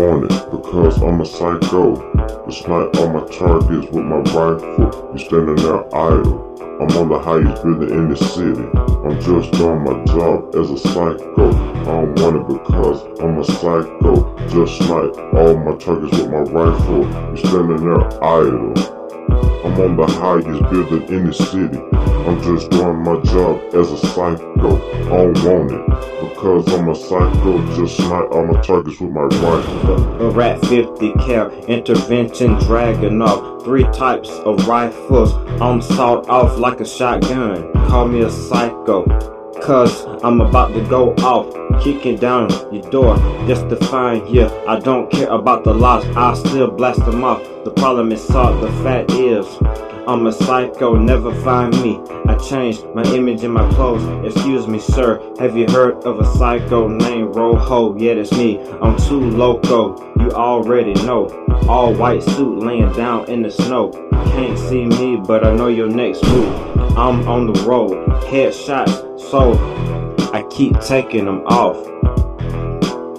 on it because I'm a psycho. To snipe all my targets with my rifle. You standing there idle. I'm on the highest building in the city. I'm just doing my job as a psycho. I don't want it because I'm a psycho. Just snipe all my targets with my rifle. You standing there idle. I'm on the highest building in the city. I'm just doing my job as a psycho. I don't want it because I'm a psycho. Just snipe all my targets with my rifle. Barrett 50 cal intervention dragging off three types of rifles. I'm sawed off like a shotgun. Call me a psycho. Cause I'm about to go off, kicking down your door just to find you. I don't care about the loss, I'll still blast them off. The problem is solved, the fact is, I'm a psycho, never find me. I changed my image and my clothes. Excuse me, sir. Have you heard of a psycho named Rojo? Yeah, that's me. I'm too loco. You already know. All white suit laying down in the snow. Can't see me, but I know your next move. I'm on the road. Headshots, so I keep taking them off.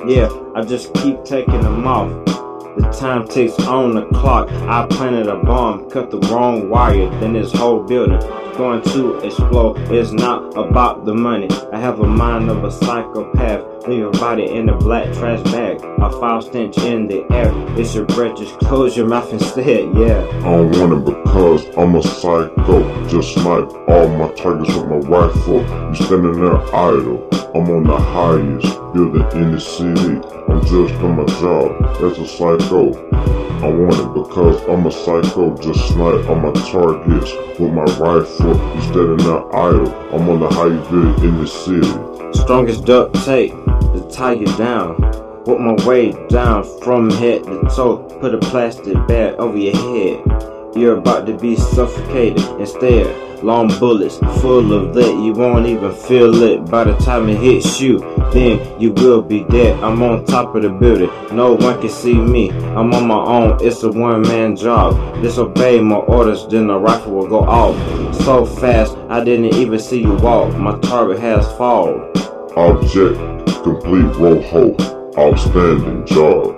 Yeah, I just keep taking them off. The time ticks on the clock. I planted a bomb, cut the wrong wire, then this whole building going to explode. It's not about the money. I have a mind of a psychopath. Leave your body in a black trash bag. A foul stench in the air. It's your breath, just close your mouth instead, yeah. I don't want it because I'm a psycho. Just snipe all my targets with my rifle. You standing there idle. I'm on the highest building in the city. I'm just on my job as a psycho. I want it because I'm a psycho. Just snipe on my targets with my rifle. Instead of not idle, I'm on the highest building in the city. Strongest duct tape to tie you down. Work my way down from head to toe. Put a plastic bag over your head. You're about to be suffocated instead. Long bullets full of lead, you won't even feel it. By the time it hits you, then you will be dead. I'm on top of the building, no one can see me. I'm on my own, it's a one man job. Disobey my orders, then the rifle will go off. So fast, I didn't even see you walk. My target has fallen. Object complete Rojo. Outstanding job.